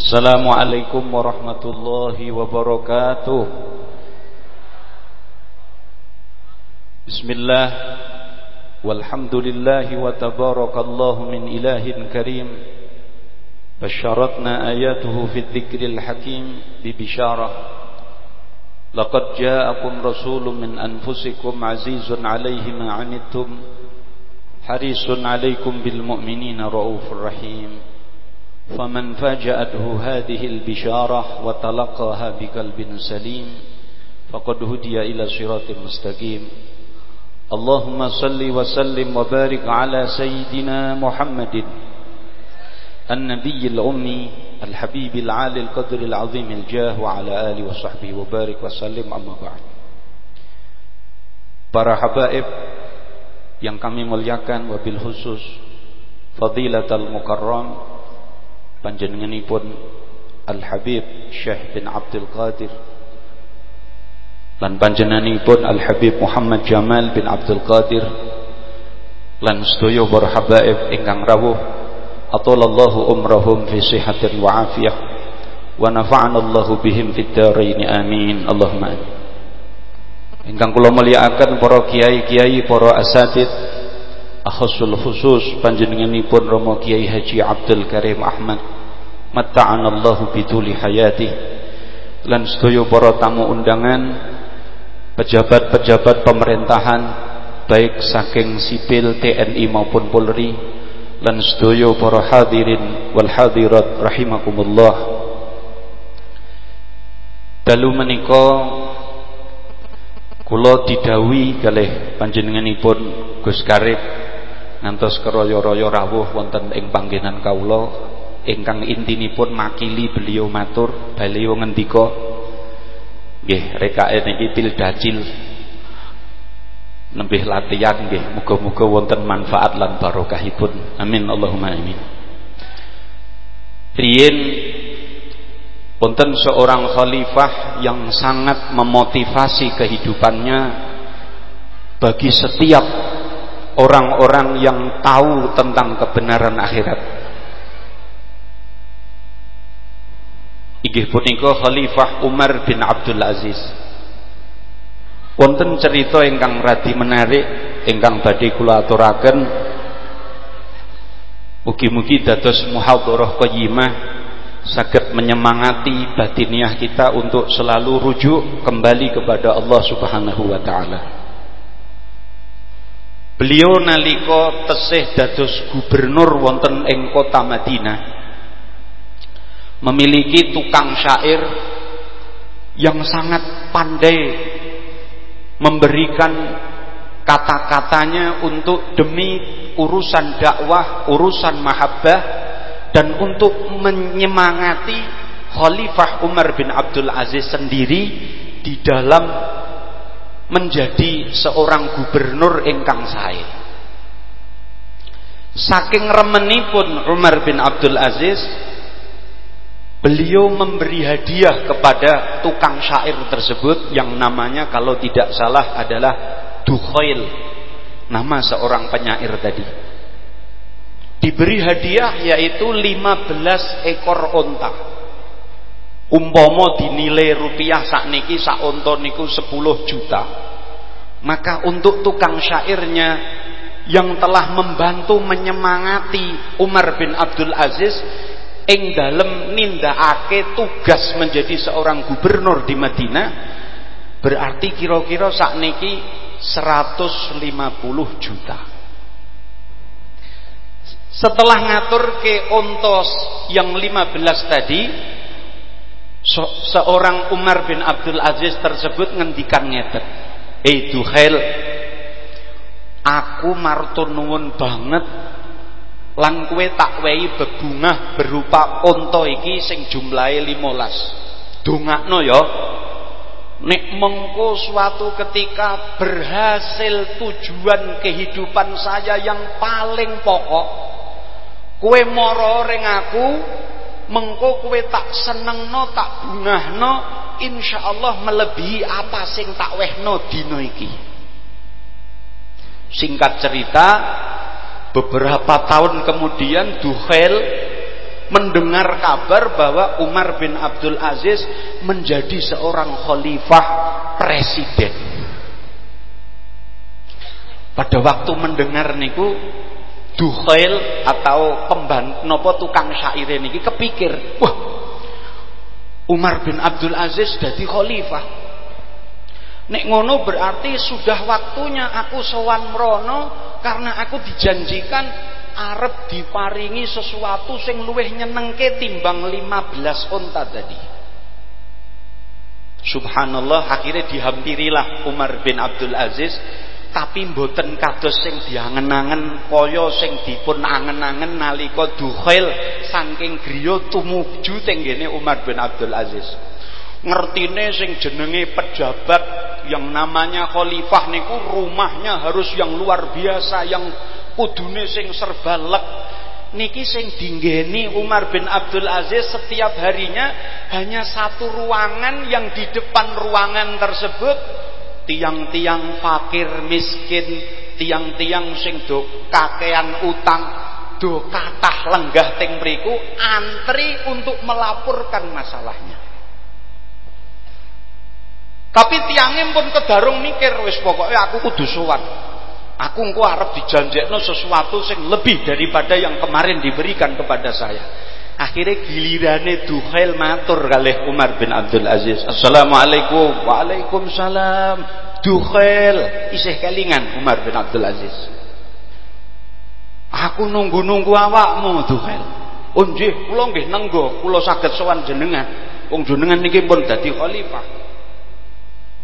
السلام عليكم ورحمة الله وبركاته بسم الله والحمد لله وتبارك الله من إله كريم بشرتنا آياته في الذكر الحكيم ببشارة لقد جاءكم رسول من أنفسكم عزيز عليه ما عنتم حريص فمن فاجأته هذه البشارة وتلقاها بقلب سليم فقد هدي إلى صراط مستقيم. اللهم صل وسلم وبارك على سيدنا محمد النبي الأمي الحبيب العالي القدر العظيم الجاه وعلى آله وصحبه وبارك وسلم. أما بعد Para habaib yang kami muliakan wabil khusus Fadilatul Mukarram panjenenganipun Al Habib Syekh bin Abdul Qadir lan panjenenganipun Al Habib Muhammad Jamal bin Abdul Qadir lan sedaya para habaib ingkang rawuh atalallahu umrahum fi sihatin wa afiyah wa nafa'ana Allahu bihim fid amin. Allahumma amin. Ingkang kula mulyakaken para kiai-kiai para asatid akhasul khusus panjenenganipun Romo Kiai Haji Abdul Karim Ahmad. Matta'anallahu bituli hayati. Lan sedaya para tamu undangan pejabat-pejabat pemerintahan baik saking sipil TNI maupun Polri lan sedaya para hadirin wal hadirat rahimakumullah. Dalu menika kula didawi kalih panjenenganipun Gus Karib ngantos keroyo-royo rawuh wonten ing panggenan kawula ingkang intinipun makili beliau matur beliau ngendika nggih rekake niki dacil nembih latihan nggih muga-muga wonten manfaat lan barokahipun. Amin Allahumma amin. Riyen wonten seorang khalifah yang sangat memotivasi kehidupannya bagi setiap orang-orang yang tahu tentang kebenaran akhirat. Igih punika Khalifah Umar bin Abdul Aziz. Wonten cerita ingkang radi menarik ingkang badhe kula aturaken Mugi-mugi dados muhadharah qayyimah saged menyemangati batiniah kita untuk selalu rujuk kembali kepada Allah Subhanahu wa taala. Beliau nalika tesih dados gubernur wonten ing kota Madinah memiliki tukang syair yang sangat pandai memberikan kata-katanya untuk demi urusan dakwah, urusan mahabbah dan untuk menyemangati Khalifah Umar bin Abdul Aziz sendiri di dalam menjadi seorang gubernur ingkang sae. Saking remenipun Umar bin Abdul Aziz, beliau memberi hadiah kepada tukang syair tersebut yang namanya kalau tidak salah adalah Dukhail, nama seorang penyair tadi. Diberi hadiah yaitu 15 ekor onta umpama dinilai rupiah sak niki sak onto niku 10 juta. Maka untuk tukang syairnya yang telah membantu menyemangati Umar bin Abdul Aziz ing dalem nindakake tugas menjadi seorang gubernur di Madinah berarti kira-kira sak niki 150 juta. Setelah ngatur ke ontos yang 15 tadi So, seorang Umar bin Abdul Aziz tersebut ngendikan ngeten. Eh Duhail, aku martur nuwun banget lan kue tak wehi bebungah berupa onto iki sing jumlahe 15. Dongakno ya. Nek mengko suatu ketika berhasil tujuan kehidupan saya yang paling pokok, kue moro ring aku mengko kowe tak senengno tak bungahno insyaallah melebihi apa sing tak wehno dina iki singkat cerita beberapa tahun kemudian Duhel mendengar kabar bahwa Umar bin Abdul Aziz menjadi seorang khalifah presiden. Pada waktu mendengar niku Duhail atau pembantu nopo tukang syair niki kepikir, wah Umar bin Abdul Aziz jadi khalifah. Nek ngono berarti sudah waktunya aku sowan mrono karena aku dijanjikan arep diparingi sesuatu sing luwih nyenengke timbang 15 unta tadi. Subhanallah akhirnya dihampirilah Umar bin Abdul Aziz tapi mboten kados sing diangen-angen kaya sing dipun angen-angen nalika Duhail saking griya tumuju tenggene Umar bin Abdul Aziz. Ngertine sing jenenge pejabat yang namanya khalifah niku rumahnya harus yang luar biasa yang kudune sing serba lek niki sing dinggeni Umar bin Abdul Aziz setiap harinya hanya satu ruangan yang di depan ruangan tersebut tiang-tiang fakir miskin, tiang-tiang sing do kakean utang, do katah lenggah teng mriku antri untuk melaporkan masalahnya. Tapi tiangnya pun kedarung mikir wis pokoknya aku kudu sowan. Aku engko arep dijanjekno sesuatu sing lebih daripada yang kemarin diberikan kepada saya. Akhirnya gilirane Duhail matur kalih Umar bin Abdul Aziz. Assalamualaikum. Waalaikumsalam. Duhail isih kelingan Umar bin Abdul Aziz. Aku nunggu-nunggu awakmu Duhail. Oh nggih, kula nggih nenggo, kula saged sowan jenengan. Wong jenengan niki pun dadi khalifah.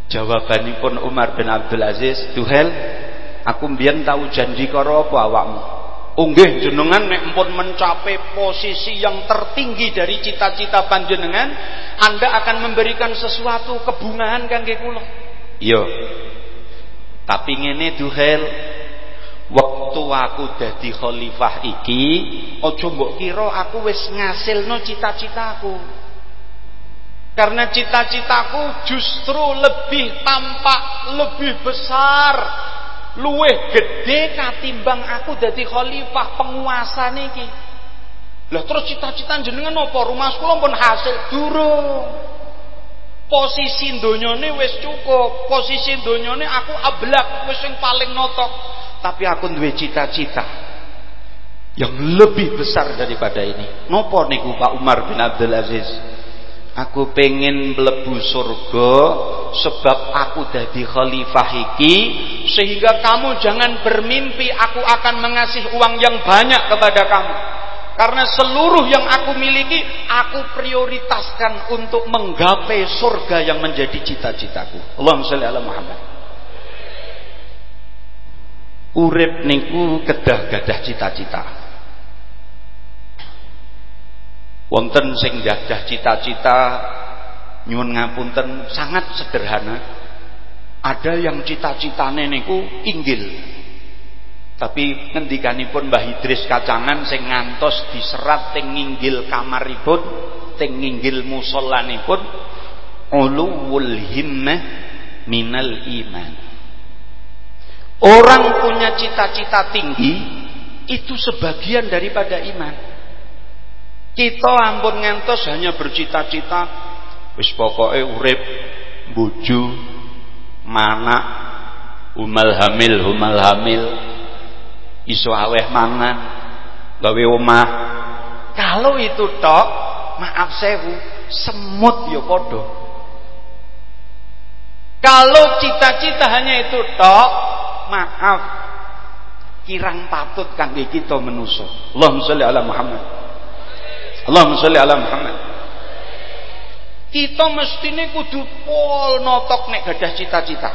Jawabanipun Umar bin Abdul Aziz, Duhail, aku mbiyen tahu janji karo apa awakmu? Unggih jenengan nek pun mencapai posisi yang tertinggi dari cita-cita panjenengan, Anda akan memberikan sesuatu kebungahan kangge kula. Iya. Tapi ngene duhel, waktu aku dadi khalifah iki, aja mbok kira aku wis ngasilno cita-citaku. Karena cita-citaku justru lebih tampak, lebih besar luweh gede katimbang aku dadi khalifah penguasa niki. Lah terus cita-cita jenengan apa? Rumah kula pun hasil durung. Posisi donyane wis cukup, posisi donyane aku ablak wis sing paling notok. Tapi aku duwe cita-cita yang lebih besar daripada ini. Nopo niku Pak Umar bin Abdul Aziz? Aku pengen melebu surga sebab aku jadi khalifah iki sehingga kamu jangan bermimpi aku akan mengasih uang yang banyak kepada kamu. Karena seluruh yang aku miliki aku prioritaskan untuk menggapai surga yang menjadi cita-citaku. Allahumma sholli ala Muhammad. Urip niku kedah gadah cita-cita. Wonten sing jadah cita-cita nyuwun ngapunten sangat sederhana. Ada yang cita-citane niku inggil. Tapi ngendikanipun Mbah Idris kacangan sing ngantos diserat teng inggil kamaripun teng inggil musollanipun ulul himmah minal iman. Orang punya cita-cita tinggi itu sebagian daripada iman kita ampun ngantos hanya bercita-cita. Wis pokoke urip bojo mana umal hamil umal hamil. Iso aweh mangan gawe omah. Kalau itu tok maaf sewu semut ya padha. Kalau cita-cita hanya itu tok maaf. Kirang patut kangge kita menuso Allahumma sholli ala Muhammad Allahumma sholli ala Muhammad. Kita mestine kudu pol notok nek gadah cita-cita.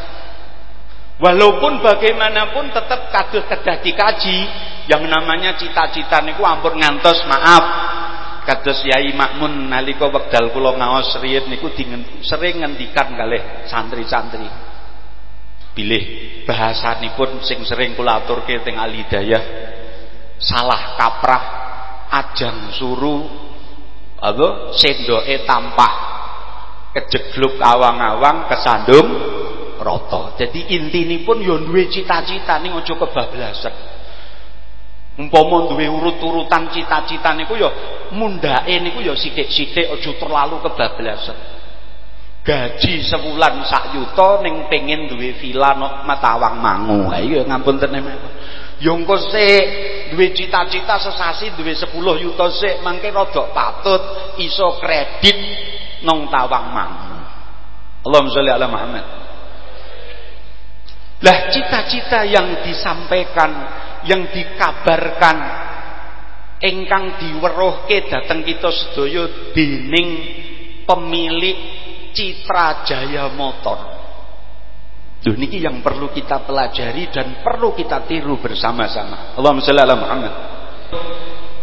Walaupun bagaimanapun tetap kados kedah dikaji yang namanya cita-cita niku ampun ngantos maaf kados Yai Makmun nalika wekdal kula ngaos riyin niku sering ngendikan kalih santri-santri. Bilih bahasanipun sing sering kula aturke teng Alidayah salah kaprah ajang suruh apa sendoke tampah kejegluk awang-awang kesandung rata. Jadi intinipun ya duwe cita-cita ning aja kebablasan. Umpama duwe urut-urutan cita-cita niku ya mundake niku ya sithik-sithik aja terlalu kebablasan. Gaji sebulan sak yuta ning pengen duwe villa no Matawang Mangu. Ha iya ngapunten mawon. Ya sik duwe cita-cita sesasi duwe 10 yuta sik mangke rada patut iso kredit nang Tawang Mangu. Allahumma sholli ala Muhammad. Lah cita-cita yang disampaikan, yang dikabarkan ingkang diweruhke dateng kita sedaya dening pemilik Citra Jaya Motor. Duh niki yang perlu kita pelajari dan perlu kita tiru bersama-sama. Allahumma shalli ala Muhammad.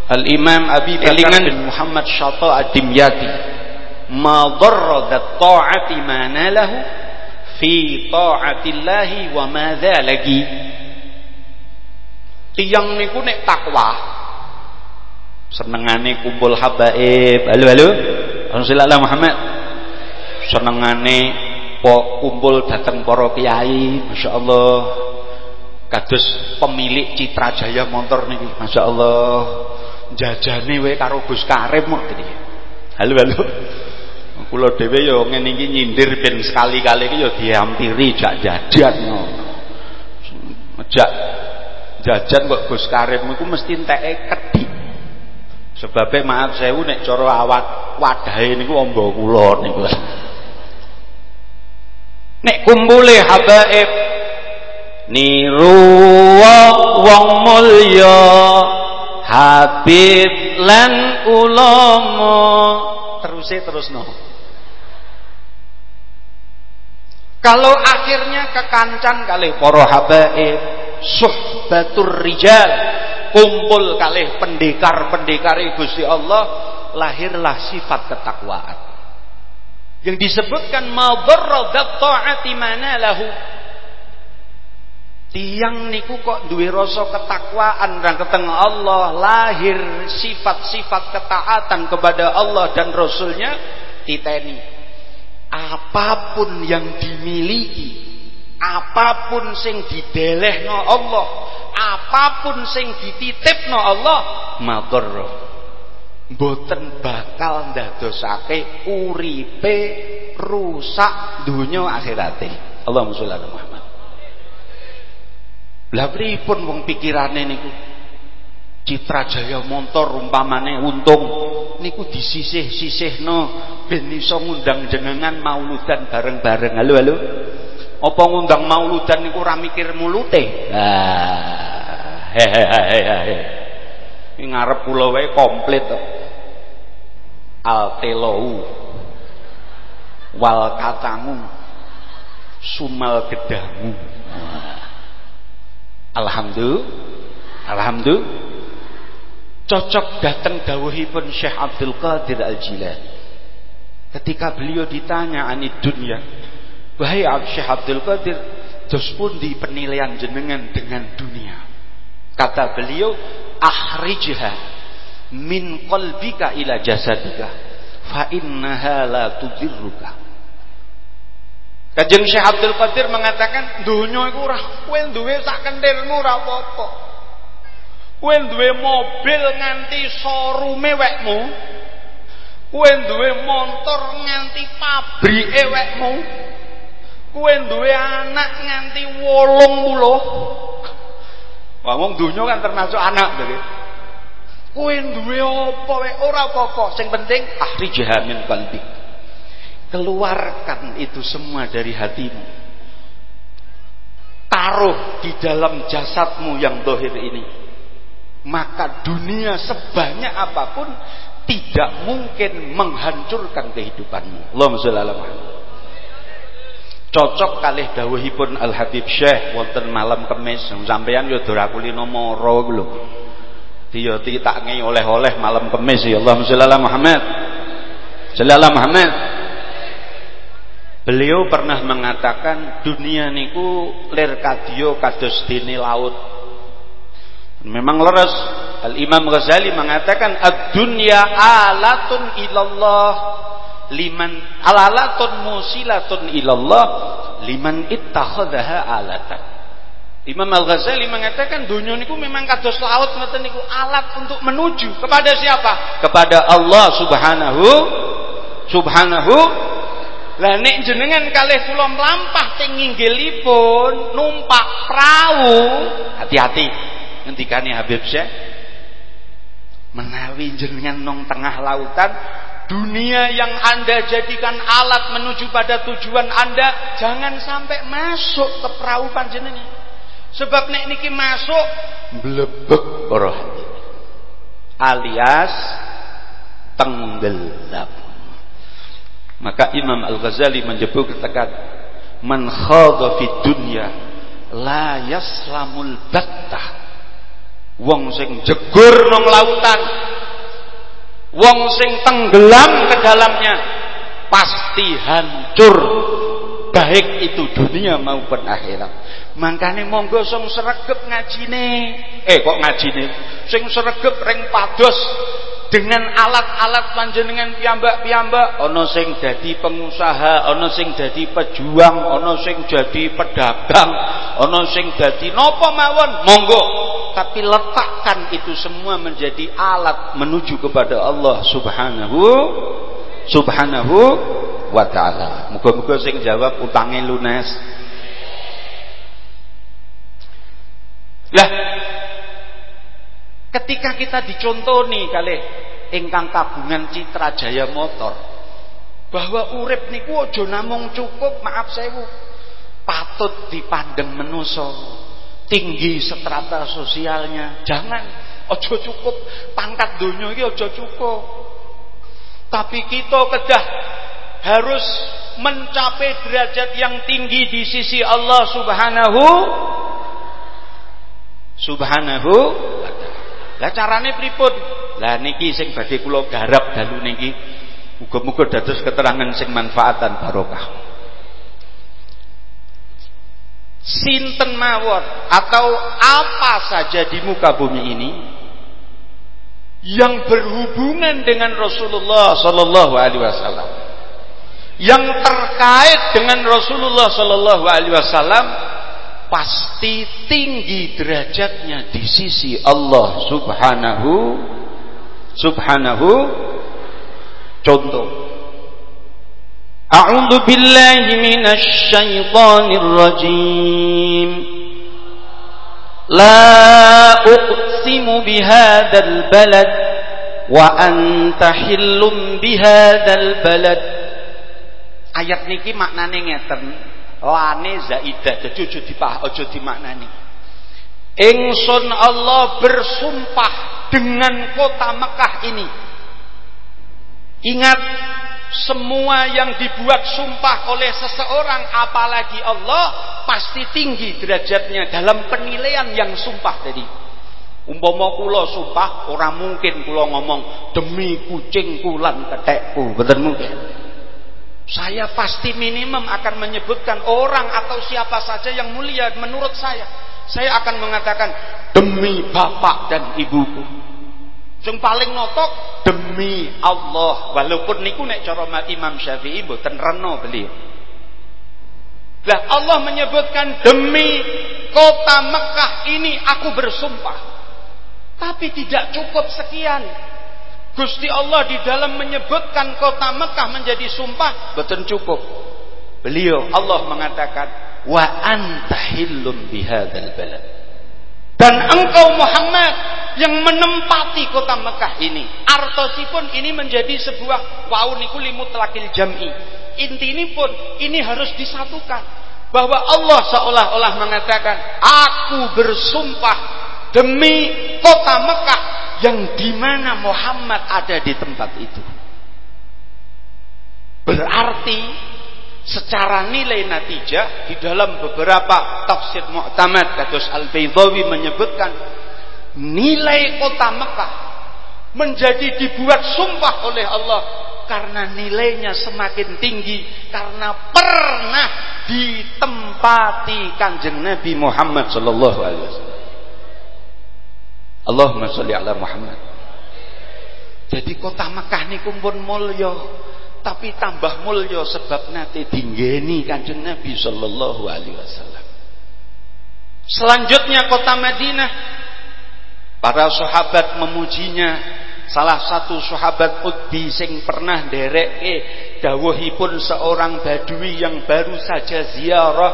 Al Imam Abi Bakar bin Muhammad Syata Ad-Dimyati ma darra ta'ati ma nalahu fi ta'atillahi wa ma lagi. Tiang niku nek takwa senengane kumpul habaib halo halo Rasulullah Muhammad senengane po kumpul datang para kiai Masya Allah kados pemilik Citra Jaya motor niki Masya Allah jajane we karo Gus Karim kok gini halo halo. Kula dhewe ya ngene iki nyindir ben sekali-kali iki ya dihampiri jak jajan. Ngono jak jajan kok Gus Karim iku mesti enteke kedik Sebabnya maaf saya nek cara awat wadahe niku amba kula niku. Nek kumpule habaib niru wong mulya habib lan ulama teruse terusno. Kalau akhirnya kekancan kali para habaib suhbatur rijal kumpul kalih pendekar-pendekar Gusti Allah lahirlah sifat ketakwaan yang disebutkan madarradat ta'ati mana lahu tiang niku kok duwe rasa ketakwaan dan ketengah Allah lahir sifat-sifat ketaatan kepada Allah dan Rasulnya titeni apa pun yang dimiliki apa pun sing didelehno Allah apa pun sing dititipno Allah madharra mboten bakal ndadosake uripe rusak dunya akhirate. Allahumma sholli ala Muhammad. Lah pripun wong pikirane niku? Citra Jaya Montor umpamane untung. Niku disisih-sisihno ben iso ngundang jenengan mauludan bareng-bareng. Halo halo. Apa ngundang mauludan niku ora mikir mulute? Ah hehehe ngarep kula wae komplit kok altelou wal kacangu sumal gedamu. Alhamdulillah alhamdulillah cocok datang dawuhipun Syekh Abdul Qadir Al-Jilani. Ketika beliau ditanya anid dunia Wahai Syekh Abdul Qadir, terus pun di penilaian jenengan dengan dunia. Kata beliau, ahrijha min qalbika ila jasadika fa innaha la tudirruka. Kajeng Syekh Abdul Qadir mengatakan, dunia iku ora kowe duwe sak kentirmu ora apa-apa. Kowe duwe mobil nganti showroome wekmu. Kowe duwe motor nganti pabrike wekmu. Kue duwe anak nganti wolong puluh. Wah wong donya kan termasuk anak berarti. Kue duwe apa wae ora apa-apa, sing penting ahli jahamin qalbi. Keluarkan itu semua dari hatimu. Taruh di dalam jasadmu yang dohir ini. Maka dunia sebanyak apa pun tidak mungkin menghancurkan kehidupanmu. Allahumma sholli ala Muhammad cocok kalih dawuhipun Al Habib Syekh wonten malam kemis sampeyan yo dorakulino moro lho dia tak ngi oleh-oleh malam kemis. Ya Allah sholli Muhammad. Sholli Muhammad. Beliau pernah mengatakan dunia niku lir kadio kados dene laut. Memang leres. Al Imam Ghazali mengatakan ad-dunya alatun ilallah liman alalatun musilatun ilallah liman ittakhadhaha alatan Imam Al-Ghazali mengatakan dunia niku memang kados laut ngoten niku alat untuk menuju kepada siapa? Kepada Allah Subhanahu Subhanahu lah nek jenengan kalih kula mlampah teng nginggilipun numpak perahu, hati-hati. Ngendikane Habib Syekh menawi jenengan nong tengah lautan dunia yang Anda jadikan alat menuju pada tujuan Anda jangan sampai masuk ke perahu panjenengan. Sebab nek niki masuk blebek roh alias tenggelam. Maka Imam Al-Ghazali menyebut katakan man khadha fi dunya la yaslamul battah. Wong sing jegur nang lautan, wong sing tenggelam ke dalamnya pasti hancur baik itu dunia maupun akhirat Mangkane monggo sing sregep ngajine. Eh kok ngajine? Sing sregep ring pados dengan alat-alat panjenengan piyambak-piyambak ana sing dadi pengusaha ana sing dadi pejuang ana sing dadi pedagang ana sing dadi napa mawon monggo tapi letakkan itu semua menjadi alat menuju kepada Allah Subhanahu Subhanahu wa taala. Muga-muga sing jawab utange lunas Lah ketika kita dicontoni kali ingkang kagungan citra jaya motor bahwa urip niku aja namung cukup maaf sewu patut dipandang menuso tinggi strata sosialnya. Jangan ojo cukup. Pangkat dunia ini ojo cukup. Tapi kita kedah harus mencapai derajat yang tinggi di sisi Allah Subhanahu subhanahu wa ta'ala. Lah carane pripun? Lah niki sing badhe kula garap dalu niki muga-muga dados keterangan sing manfaatan barokah. Sinten mawon atau apa saja di muka bumi ini yang berhubungan dengan Rasulullah sallallahu alaihi wasallam yang terkait dengan Rasulullah sallallahu alaihi wasallam pasti tinggi derajatnya di sisi Allah Subhanahu Subhanahu. Contoh. A'udzu billahi minasy syaithanir rajim La uqsimu bihadzal balad wa anta hillum bihadzal balad Ayat niki maknane ngeten lane zaidah jadi aja dipah aja dimaknani. Ingsun Allah bersumpah dengan kota Mekah ini. Ingat semua yang dibuat sumpah oleh seseorang apalagi Allah pasti tinggi derajatnya dalam penilaian yang sumpah tadi. Umpama kula sumpah orang mungkin kula ngomong demi kucing kulan ketekku betul mungkin saya pasti minimum akan menyebutkan orang atau siapa saja yang mulia menurut saya. Saya akan mengatakan demi bapak dan ibuku. Yang paling notok demi Allah. Walaupun niku nek cara Imam Syafi'i mboten reno beliau. Lah Allah menyebutkan demi kota Mekah ini aku bersumpah. Tapi tidak cukup sekian. Gusti Allah di dalam menyebutkan kota Mekah menjadi sumpah betul cukup. Beliau Allah mengatakan wa antahillum bihadzal balad. Dan engkau Muhammad yang menempati kota Mekah ini. Artosipun ini menjadi sebuah wau niku limut lakil jam'i. Inti ini pun ini harus disatukan. Bahwa Allah seolah-olah mengatakan, aku bersumpah demi kota Mekah yang di mana Muhammad ada di tempat itu. Berarti secara nilai natijah di dalam beberapa tafsir mu'tamad kados Al-Baydhawi menyebutkan nilai kota Mekah menjadi dibuat sumpah oleh Allah karena nilainya semakin tinggi karena pernah ditempati kanjeng Nabi Muhammad sallallahu alaihi wasallam. Allahumma sholli ala Muhammad. Jadi kota Mekah niku pun mulya, tapi tambah mulya sebab nate dinggeni Kanjeng Nabi sallallahu alaihi wasallam. Selanjutnya kota Madinah. Para sahabat memujinya. Salah satu sahabat Utbi sing pernah dereke dawuhipun seorang badui yang baru saja ziarah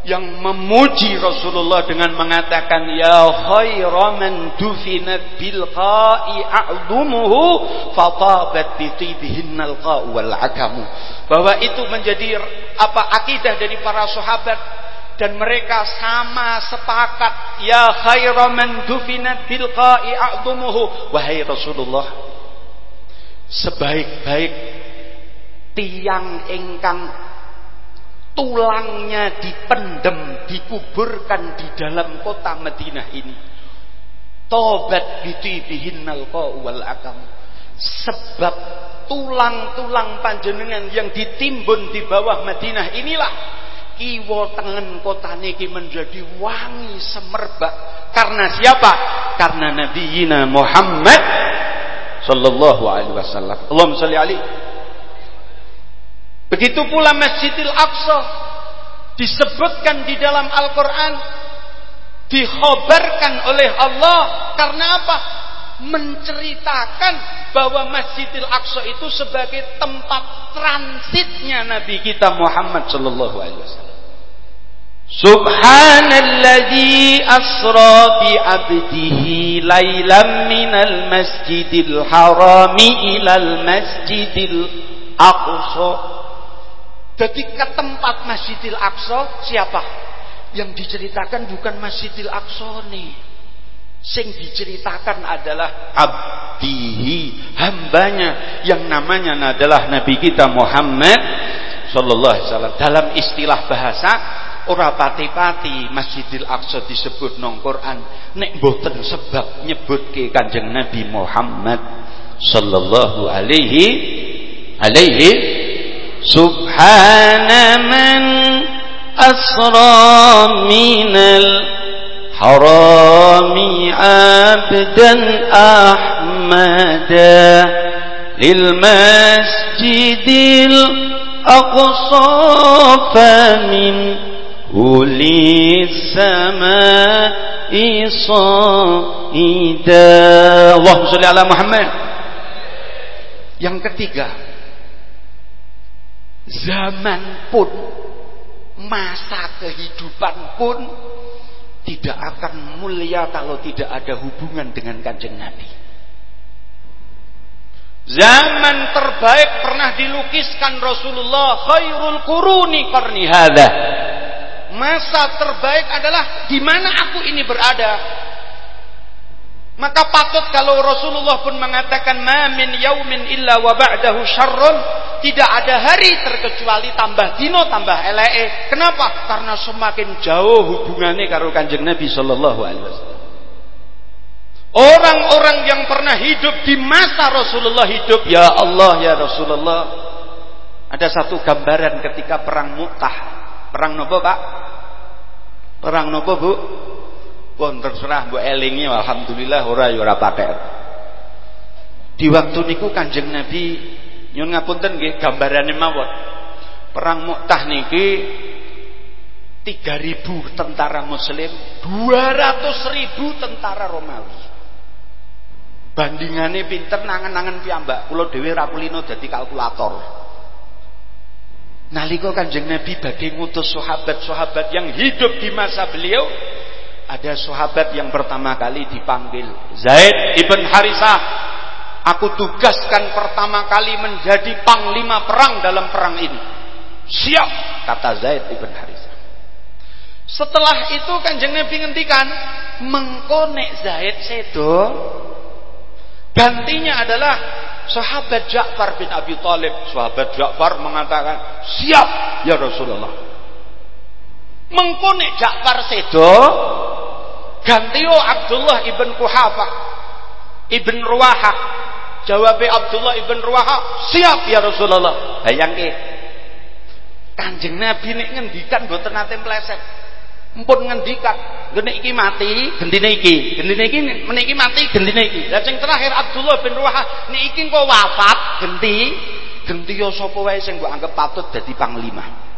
yang memuji Rasulullah dengan mengatakan ya khaira man dufina bil qa'i a'dumuhu fatabat bi tibihinnal qa'u wal akamu. Bahwa itu menjadi apa akidah dari para sahabat dan mereka sama sepakat ya khaira man dufina bil qa'i a'dumuhu wahai Rasulullah sebaik-baik tiang ingkang tulangnya dipendem, dikuburkan di dalam kota Madinah ini. Tobat wal akam. Sebab tulang-tulang panjenengan yang ditimbun di bawah Madinah inilah kiwa tengen kota niki menjadi wangi semerbak karena siapa? Karena Nabi Muhammad sallallahu alaihi wasallam. Allahumma salli alaihi Begitu pula Masjidil Aqsa disebutkan di dalam Al-Quran dikhobarkan oleh Allah karena apa? menceritakan bahwa Masjidil Aqsa itu sebagai tempat transitnya Nabi kita Muhammad sallallahu alaihi wasallam. Subhanalladzi asra bi 'abdihi lailam minal masjidil harami ilal masjidil aqsa jadi ke tempat Masjidil Aqsa siapa? Yang diceritakan bukan Masjidil Aqsa nih. Sing diceritakan adalah abdihi, hambanya yang namanya adalah Nabi kita Muhammad sallallahu alaihi wasallam. Dalam istilah bahasa ora pati-pati Masjidil Aqsa disebut nong Quran nek mboten sebab nyebutke Kanjeng Nabi Muhammad sallallahu alaihi alaihi سبحان من أسرى من الحرام عبدا أحمدا للمسجد الأقصى فمن أولي السماء صائدا اللهم صل على محمد. Yang ketiga zaman pun masa kehidupan pun tidak akan mulia kalau tidak ada hubungan dengan kanjeng Nabi. Zaman terbaik pernah dilukiskan Rasulullah khairul kuruni qarni. Masa terbaik adalah di mana aku ini berada. Maka patut kalau Rasulullah pun mengatakan ma min yaumin illa wa ba'dahu syarrun, tidak ada hari terkecuali tambah dino tambah eleke. Kenapa? Karena semakin jauh hubungannya karo Kanjeng Nabi sallallahu alaihi wasallam. Orang-orang yang pernah hidup di masa Rasulullah hidup, ya Allah ya Rasulullah. Ada satu gambaran ketika perang Mu'tah. Perang nopo, Pak? Perang nopo, Bu? Pun terserah mbok elingi alhamdulillah ora ya ora di waktu niku Kanjeng Nabi nyun ngapunten nggih gambarane mawon. Perang Mu'tah niki 3000 tentara muslim 200.000 tentara Romawi. Bandingannya pinter nangan-nangan piyambak. Kula dhewe ra kulino dadi kalkulator. Nalika Kanjeng Nabi badhe ngutus sahabat-sahabat yang hidup di masa beliau ada sahabat yang pertama kali dipanggil Zaid ibn Harisah aku tugaskan pertama kali menjadi panglima perang dalam perang ini. Siap kata Zaid ibn Harisah setelah itu kanjeng Nabi ngendikan mengkonek Zaid sedo. Gantinya adalah sahabat Ja'far bin Abi Thalib. Sahabat Ja'far mengatakan siap ya Rasulullah. Mengkonek Ja'far sedo Gantio Abdullah ibn Kuhafah ibn Ruwaha. Jawabnya Abdullah ibn Ruwaha siap ya Rasulullah. Bayangke kanjeng Nabi ini ngendikan boten nate meleset mpun ngendikan gene iki mati gendine iki gendine iki meniki mati gendine iki. Lah sing terakhir Abdullah bin Ruwaha niki kok wafat genti genti yo sapa sing mbok anggap patut dadi panglima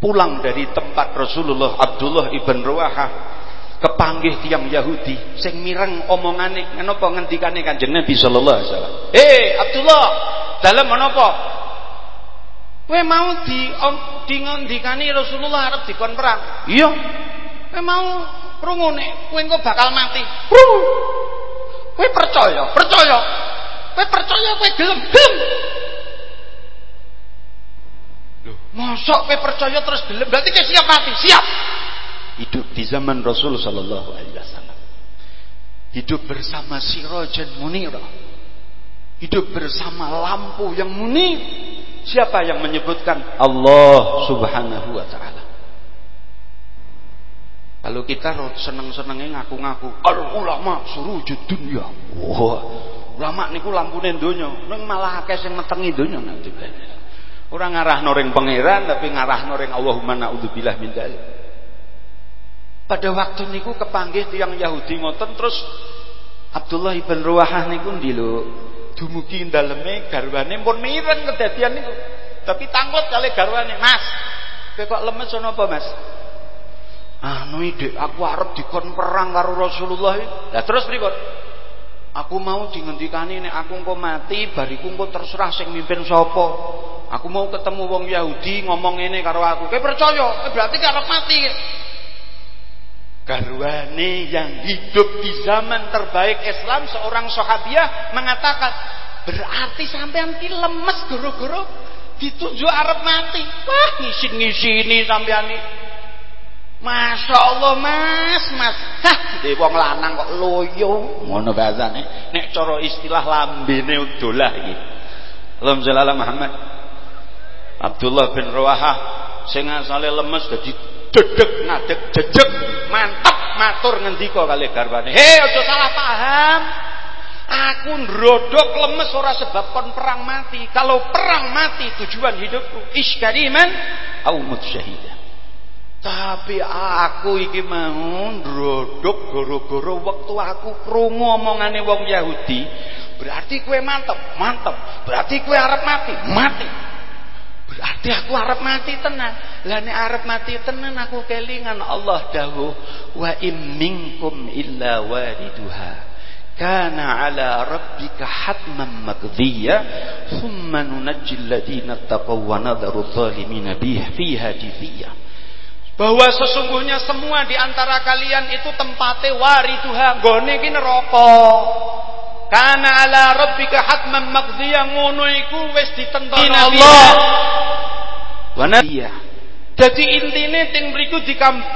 pulang dari tempat Rasulullah Abdullah ibn Ruwaha kepanggih tiang Yahudi. Sing mireng omongane menapa ngendikane Kanjeng Nabi sallallahu alaihi wasallam? "Eh Abdullah dalam menapa? Kowe mau di om, di ngendikani Rasulullah arep dikon perang? Iya. Kowe mau krungu nek kowe engko bakal mati? Krungu kowe percaya? Percaya. Kowe percaya kowe gelem gelem. Mosok kowe percaya terus gelem? Berarti kowe siap mati, siap. Hidup di zaman Rasul sallallahu alaihi wasallam. Hidup bersama sirajan munira. Hidup bersama lampu yang munir. Siapa yang menyebutkan? Allah Subhanahu wa taala. Kalau kita seneng-senengnya ngaku-ngaku, al ulama suruh dunya. Wah, ulama niku lampune donya, ning malah akeh sing metengi donya nanti. Orang ngarah noring pangeran tapi ngarah noring Allahumma naudzubillah min dzalik. Pada waktu niku kepanggih tiang Yahudi ngoten terus Abdullah ibn Ruwahah niku ndi lho dumugi daleme garwane pun mireng kedadian niku. Tapi tangkut kali garwane, "Mas, kowe kok lemes ana apa, Mas?" Anu ide aku arep dikon perang karo Rasulullah. Lah terus pripun? Aku mau dingendikani nek aku engko mati bariku engko terserah sing mimpin sapa. Aku mau ketemu wong Yahudi ngomong ini karo aku. Kowe percaya? Eh, berarti arep mati. Garwane yang hidup di zaman terbaik Islam seorang sahabiah mengatakan berarti sampean ki lemes goro-goro ditunjuk arep mati. Wah, ngisin-ngisini sampean iki. Masya Allah mas, mas. Hah, di wong lanang kok loyo. Ngono bahasane. Nek coro istilah lambene udolah iki. Allahumma Muhammad. Abdullah bin Rawaha sing asale lemes dadi dedeg ngadeg jejeg. Mantap matur ngendika kali garwane. He aja salah paham. Aku ndrodok lemes ora sebab kon perang mati. Kalau perang mati tujuan hidupku iskariman au mut syahida. Tapi aku iki mau ndrodok goro-goro wektu aku krungu omongane wong Yahudi. Berarti kue mantep mantep. Berarti kue arep mati mati Berarti aku arep mati tenan. Lah nek arep mati tenan aku kelingan Allah dawuh wa im minkum illa wariduha. Kana ala rabbika hatman maqdiya thumma nunajjil ladina taqaw wa nadharu adh-dhalimina fiha jithiya. Bahwa sesungguhnya semua di antara kalian itu tempatnya wariduha gone iki neraka. Karena ala rabbika hatman maqdiya ngono iku wis ditentono Allah. Wa iya. Jadi intine ting mriku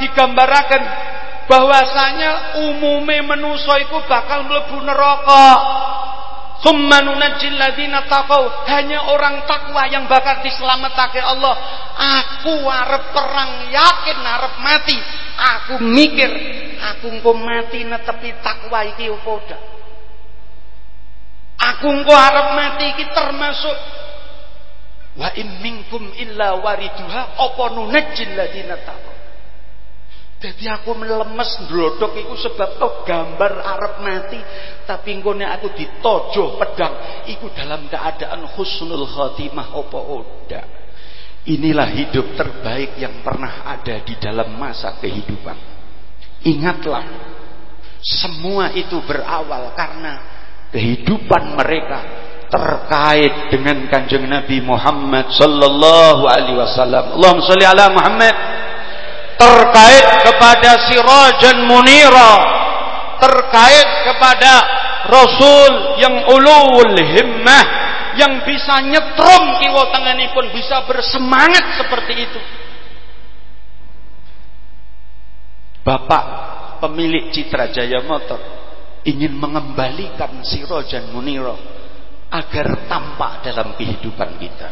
digambaraken bahwasanya umume manusa iku bakal mlebu neraka. Summa nunajjil ladina taqau. Hanya orang takwa yang bakal diselamatake Allah. Aku arep perang yakin arep mati. Aku mikir aku engko mati netepi takwa iki opo Aku engko arep mati iki termasuk wa in minkum illa wariduha apa nunajjil ladina taqwa. Jadi aku melemes ndrodok iku sebab to gambar arep mati tapi nggone aku ditojo pedang iku dalam keadaan husnul khatimah apa oda. Inilah hidup terbaik yang pernah ada di dalam masa kehidupan. Ingatlah semua itu berawal karena kehidupan mereka terkait dengan kanjeng Nabi Muhammad sallallahu alaihi wasallam. Allahumma sholli ala Muhammad. Terkait kepada sirajan munira, terkait kepada Rasul yang ulul himmah yang bisa nyetrum kiwa tanganipun bisa bersemangat seperti itu. Bapak pemilik Citra Jaya Motor ingin mengembalikan sirojan muniro agar tampak dalam kehidupan kita.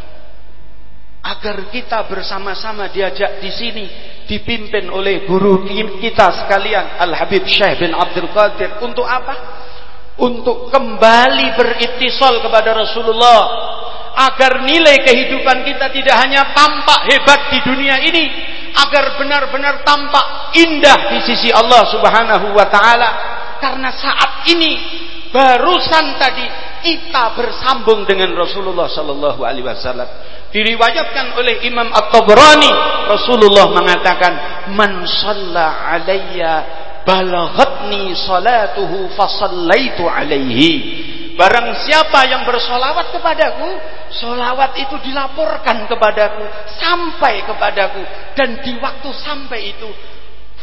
Agar kita bersama-sama diajak di sini dipimpin oleh guru kita sekalian Al Habib Syekh bin Abdul Qadir. Untuk apa? Untuk kembali beritisol kepada Rasulullah agar nilai kehidupan kita tidak hanya tampak hebat di dunia ini agar benar-benar tampak indah di sisi Allah Subhanahu wa taala karena saat ini barusan tadi kita bersambung dengan Rasulullah sallallahu alaihi wasallam. Diriwayatkan oleh Imam At-Tabrani, Rasulullah mengatakan, "Man alayya balaghatni salatuhu fa sallaitu alaihi." Barang siapa yang bersolawat kepadaku, solawat itu dilaporkan kepadaku, sampai kepadaku, dan di waktu sampai itu,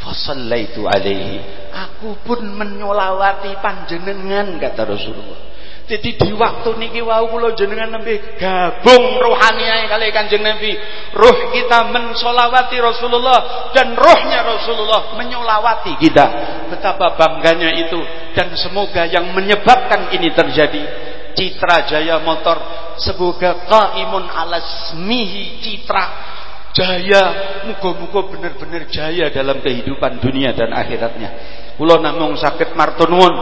fasallaitu alaihi. Aku pun menyolawati panjenengan kata Rasulullah. Jadi di waktu niki wau kula jenengan nembe gabung rohaniae kali Kanjeng Nabi. Ruh kita mensolawati Rasulullah dan rohnya Rasulullah menyolawati kita. Betapa bangganya itu dan semoga yang menyebabkan ini terjadi Citra Jaya Motor semoga qaimun alasmihi citra jaya. Muga-muga benar-benar jaya dalam kehidupan dunia dan akhiratnya. Kula namung sakit martunuun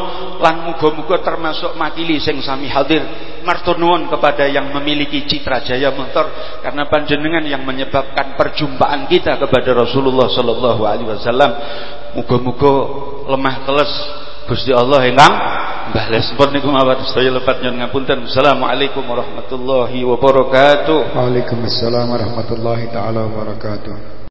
lan muga-muga termasuk makili sing sami hadir. Martunuun kepada yang memiliki citra jaya motor. Karena panjenengan yang menyebabkan perjumpaan kita kepada Rasulullah sallallahu alaihi wasallam. Muga-muga lemah teles Gusti Allah ingkang bales pun niku mawon sedaya lepat nyuwun ngapunten. Assalamualaikum warahmatullahi wabarakatuh. Waalaikumsalam warahmatullahi taala wabarakatuh.